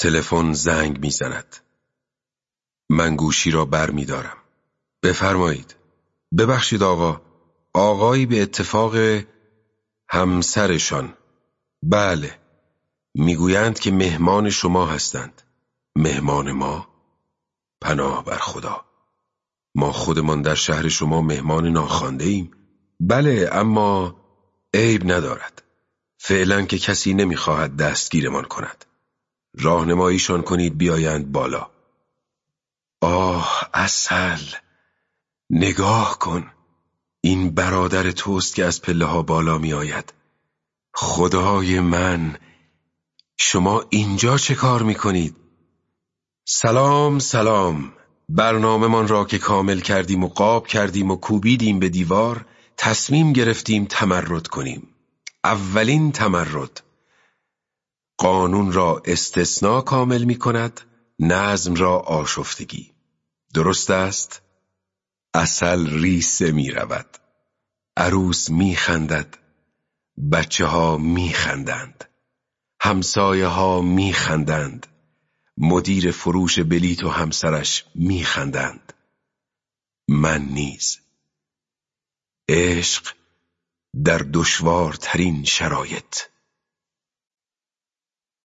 تلفن زنگ می‌زند. من گوشی را بر می دارم. بفرمایید. ببخشید آقا. آقایی به اتفاق همسرشان. بله. می‌گویند که مهمان شما هستند. مهمان ما؟ پناه بر خدا. ما خودمان در شهر شما مهمان ناخوانده ایم. بله اما عیب ندارد. فعلا که کسی نمی‌خواهد دستگیرمان کند. راهنماییشان کنید بیایند بالا. آه اصل نگاه کن. این برادر توست که از پله ها بالا می آید. خدای من شما اینجا چه کار می کنید؟ سلام سلام. برنامه من را که کامل کردیم و قاب کردیم و کوبیدیم به دیوار تصمیم گرفتیم تمرد کنیم. اولین تمرد. قانون را استثناء کامل می کند نظم را آشفتگی. درست است؟ اصل ریسه می رود عروس می خندد بچه ها می خندند همسایه ها می خندند مدیر فروش بلیت و همسرش می خندند من نیز. عشق در دشوارترین شرایط.